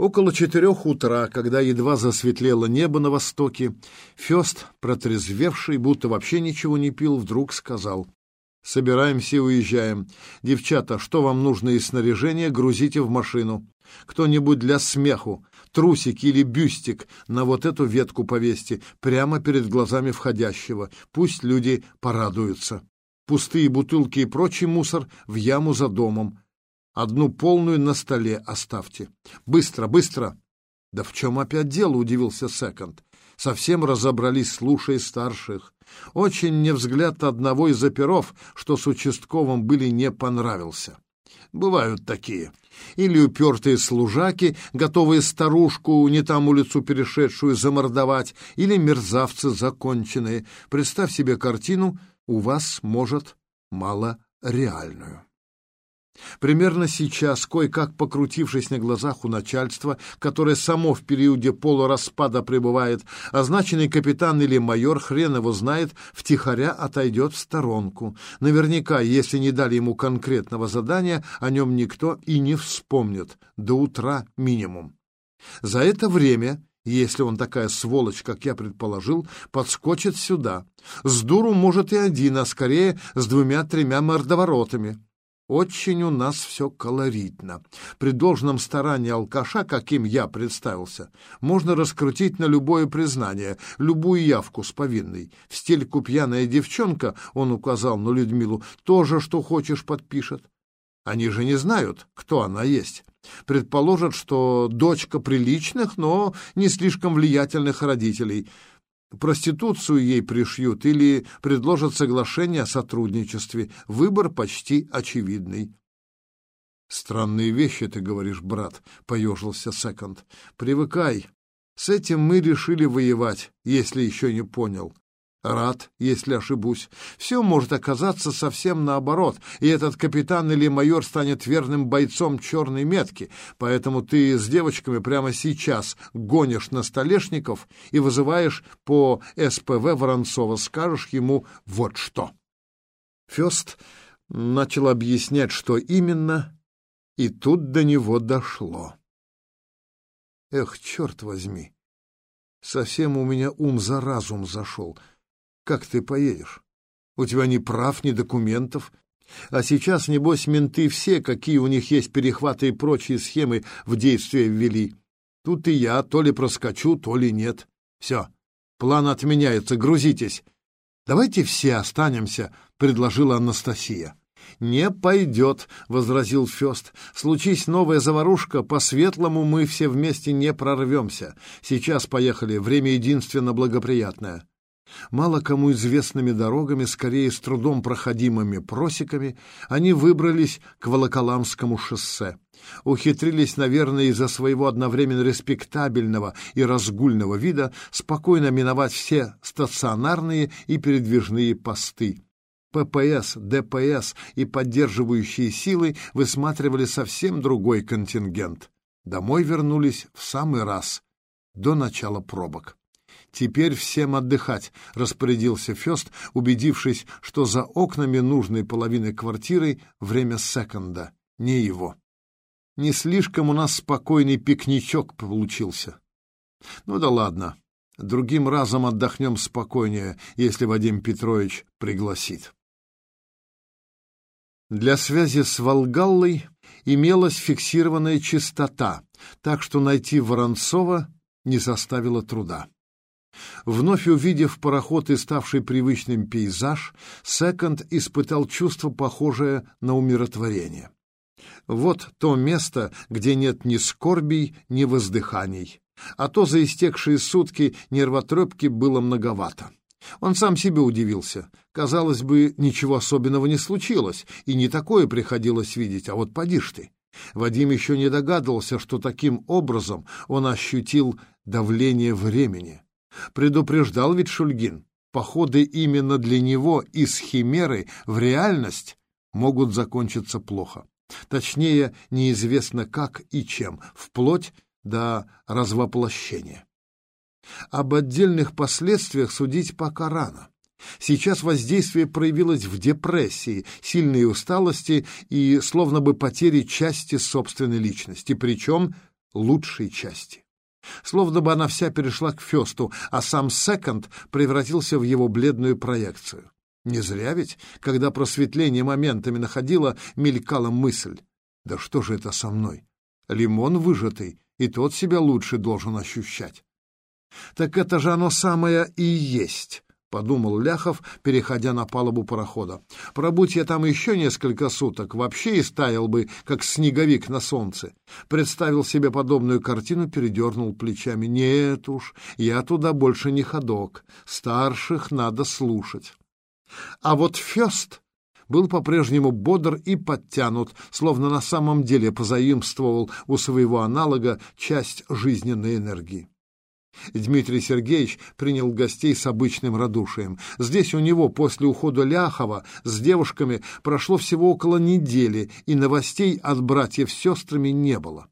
Около четырех утра, когда едва засветлело небо на востоке, Фест, протрезвевший, будто вообще ничего не пил, вдруг сказал «Собираемся и уезжаем. Девчата, что вам нужно из снаряжения, грузите в машину. Кто-нибудь для смеху, трусик или бюстик на вот эту ветку повесьте, прямо перед глазами входящего. Пусть люди порадуются. Пустые бутылки и прочий мусор в яму за домом. Одну полную на столе оставьте. Быстро, быстро!» «Да в чем опять дело?» — удивился Секонд. Совсем разобрались, слушая старших. Очень не взгляд одного из оперов, что с участковым были, не понравился. Бывают такие. Или упертые служаки, готовые старушку, не там улицу перешедшую, замордовать, или мерзавцы законченные. Представь себе картину, у вас, может, мало реальную. Примерно сейчас, кое-как покрутившись на глазах у начальства, которое само в периоде полураспада пребывает, означенный капитан или майор, хрен его знает, втихаря отойдет в сторонку. Наверняка, если не дали ему конкретного задания, о нем никто и не вспомнит. До утра минимум. За это время если он такая сволочь, как я предположил, подскочит сюда. С дуру, может, и один, а скорее с двумя-тремя мордоворотами. Очень у нас все колоритно. При должном старании алкаша, каким я представился, можно раскрутить на любое признание, любую явку с повинной. В стельку пьяная девчонка, он указал на Людмилу, тоже, что хочешь, подпишет. Они же не знают, кто она есть. Предположат, что дочка приличных, но не слишком влиятельных родителей — Проституцию ей пришьют или предложат соглашение о сотрудничестве. Выбор почти очевидный. «Странные вещи ты говоришь, брат», — поежился Секонд. «Привыкай. С этим мы решили воевать, если еще не понял. Рад, если ошибусь. Все может оказаться совсем наоборот, и этот капитан или майор станет верным бойцом черной метки, поэтому ты с девочками прямо сейчас гонишь на столешников и вызываешь по СПВ Воронцова, скажешь ему вот что. Фест начал объяснять, что именно, и тут до него дошло. Эх, черт возьми! Совсем у меня ум за разум зашел — как ты поедешь? У тебя ни прав, ни документов. А сейчас, небось, менты все, какие у них есть перехваты и прочие схемы, в действие ввели. Тут и я то ли проскочу, то ли нет. Все, план отменяется, грузитесь. Давайте все останемся, предложила Анастасия. «Не пойдет», — возразил Фест. «Случись новая заварушка, по-светлому мы все вместе не прорвемся. Сейчас поехали, время единственно благоприятное». Мало кому известными дорогами, скорее с трудом проходимыми просеками, они выбрались к Волоколамскому шоссе. Ухитрились, наверное, из-за своего одновременно респектабельного и разгульного вида спокойно миновать все стационарные и передвижные посты. ППС, ДПС и поддерживающие силы высматривали совсем другой контингент. Домой вернулись в самый раз, до начала пробок. «Теперь всем отдыхать», — распорядился Фест, убедившись, что за окнами нужной половины квартиры время секонда, не его. Не слишком у нас спокойный пикничок получился. Ну да ладно, другим разом отдохнем спокойнее, если Вадим Петрович пригласит. Для связи с Волгаллой имелась фиксированная частота, так что найти Воронцова не составило труда. Вновь увидев пароход и ставший привычным пейзаж, Секонд испытал чувство, похожее на умиротворение. Вот то место, где нет ни скорбей, ни воздыханий. А то за истекшие сутки нервотрепки было многовато. Он сам себе удивился. Казалось бы, ничего особенного не случилось, и не такое приходилось видеть, а вот поди ж ты. Вадим еще не догадывался, что таким образом он ощутил давление времени. Предупреждал ведь Шульгин, походы именно для него из химеры в реальность могут закончиться плохо. Точнее, неизвестно как и чем, вплоть до развоплощения. Об отдельных последствиях судить пока рано. Сейчас воздействие проявилось в депрессии, сильной усталости и словно бы потере части собственной личности, причем лучшей части. Словно бы она вся перешла к Фесту, а сам Секонд превратился в его бледную проекцию. Не зря ведь, когда просветление моментами находило, мелькала мысль. Да что же это со мной? Лимон выжатый, и тот себя лучше должен ощущать. Так это же оно самое и есть. — подумал Ляхов, переходя на палубу парохода. «Пробудь я там еще несколько суток, вообще и стаял бы, как снеговик на солнце». Представил себе подобную картину, передернул плечами. «Нет уж, я туда больше не ходок. Старших надо слушать». А вот Фест был по-прежнему бодр и подтянут, словно на самом деле позаимствовал у своего аналога часть жизненной энергии. Дмитрий Сергеевич принял гостей с обычным радушием. Здесь у него после ухода Ляхова с девушками прошло всего около недели, и новостей от братьев с сестрами не было.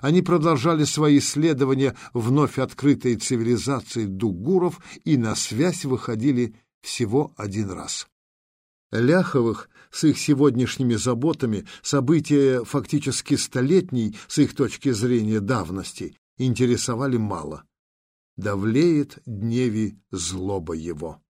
Они продолжали свои исследования вновь открытой цивилизации дугуров и на связь выходили всего один раз. Ляховых с их сегодняшними заботами события фактически столетней, с их точки зрения давности, интересовали мало давлеет дневи злоба его.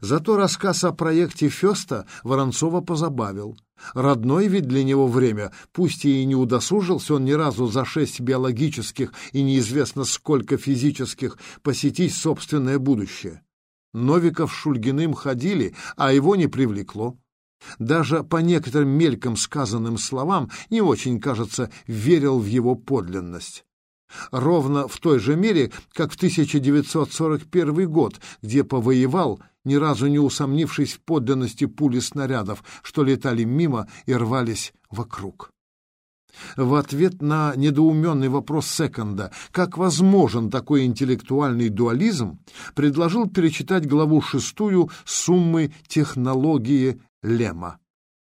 Зато рассказ о проекте Феста Воронцова позабавил. Родной ведь для него время, пусть и не удосужился он ни разу за шесть биологических и неизвестно сколько физических посетить собственное будущее. Новиков с Шульгиным ходили, а его не привлекло. Даже по некоторым мельком сказанным словам не очень, кажется, верил в его подлинность. Ровно в той же мере, как в 1941 год, где повоевал, ни разу не усомнившись в подлинности пули снарядов, что летали мимо и рвались вокруг. В ответ на недоуменный вопрос Секонда, как возможен такой интеллектуальный дуализм, предложил перечитать главу шестую «Суммы технологии Лема».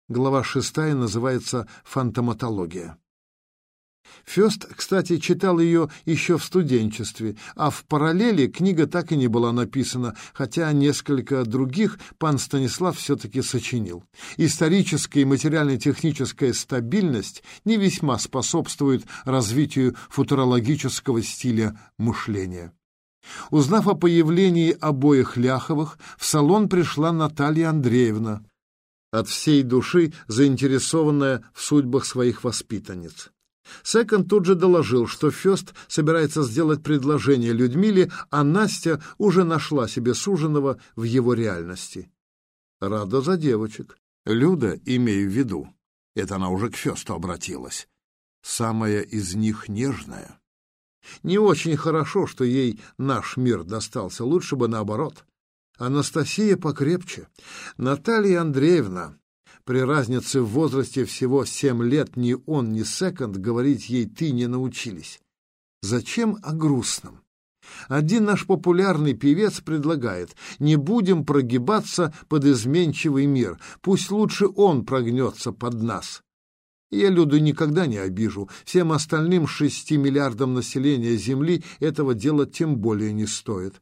Глава шестая называется «Фантоматология». Фёст, кстати, читал ее еще в студенчестве, а в параллели книга так и не была написана, хотя несколько других пан Станислав все-таки сочинил. Историческая и материально-техническая стабильность не весьма способствует развитию футурологического стиля мышления. Узнав о появлении обоих Ляховых, в салон пришла Наталья Андреевна, от всей души заинтересованная в судьбах своих воспитанниц. Секонд тут же доложил, что Фест собирается сделать предложение Людмиле, а Настя уже нашла себе суженого в его реальности. Рада за девочек. Люда, имею в виду, это она уже к Фесту обратилась, самая из них нежная. Не очень хорошо, что ей наш мир достался, лучше бы наоборот. Анастасия покрепче. Наталья Андреевна, при разнице в возрасте всего семь лет ни он, ни Секонд говорить ей «ты» не научились. Зачем о грустном? Один наш популярный певец предлагает «не будем прогибаться под изменчивый мир, пусть лучше он прогнется под нас». Я Люду никогда не обижу, всем остальным шести миллиардам населения Земли этого делать тем более не стоит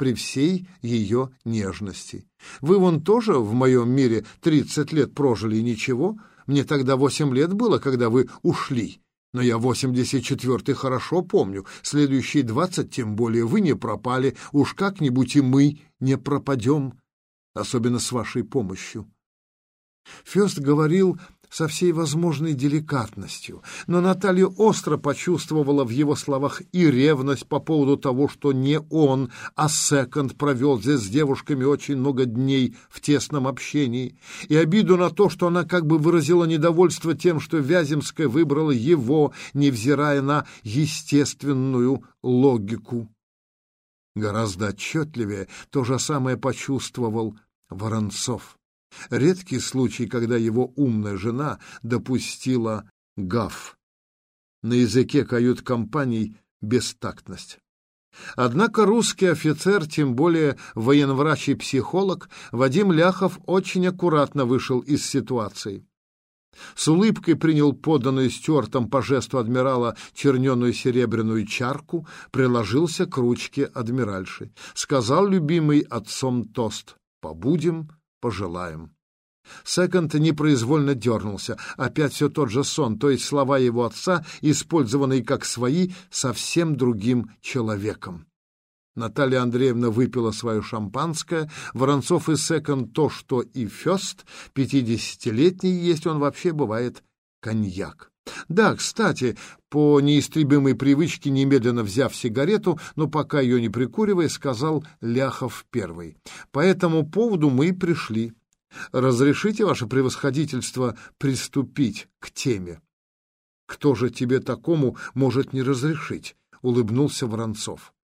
при всей ее нежности. Вы вон тоже в моем мире тридцать лет прожили и ничего. Мне тогда восемь лет было, когда вы ушли. Но я восемьдесят четвертый хорошо помню. Следующие двадцать, тем более, вы не пропали. Уж как-нибудь и мы не пропадем, особенно с вашей помощью. Фест говорил со всей возможной деликатностью, но Наталья остро почувствовала в его словах и ревность по поводу того, что не он, а Секонд провел здесь с девушками очень много дней в тесном общении, и обиду на то, что она как бы выразила недовольство тем, что Вяземская выбрала его, невзирая на естественную логику. Гораздо отчетливее то же самое почувствовал Воронцов. Редкий случай, когда его умная жена допустила гаф. На языке кают-компаний бестактность. Однако русский офицер, тем более военврач и психолог, Вадим Ляхов очень аккуратно вышел из ситуации. С улыбкой принял поданную Стюартом по жесту адмирала черненую серебряную чарку, приложился к ручке адмиральши. Сказал любимый отцом тост «Побудем пожелаем. Секонд непроизвольно дернулся. Опять все тот же сон, то есть слова его отца, использованные как свои, совсем другим человеком. Наталья Андреевна выпила свое шампанское, Воронцов и Секонд то, что и Фест, пятидесятилетний, есть он вообще бывает коньяк. Да, кстати, по неистребимой привычке, немедленно взяв сигарету, но пока ее не прикуривая, сказал Ляхов первый. По этому поводу мы и пришли. Разрешите, ваше превосходительство, приступить к теме? Кто же тебе такому может не разрешить? Улыбнулся Воронцов.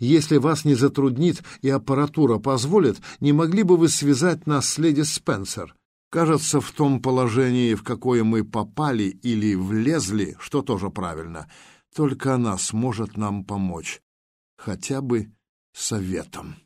Если вас не затруднит и аппаратура позволит, не могли бы вы связать нас с леди Спенсер? Кажется, в том положении, в какое мы попали или влезли, что тоже правильно, только она сможет нам помочь, хотя бы советом.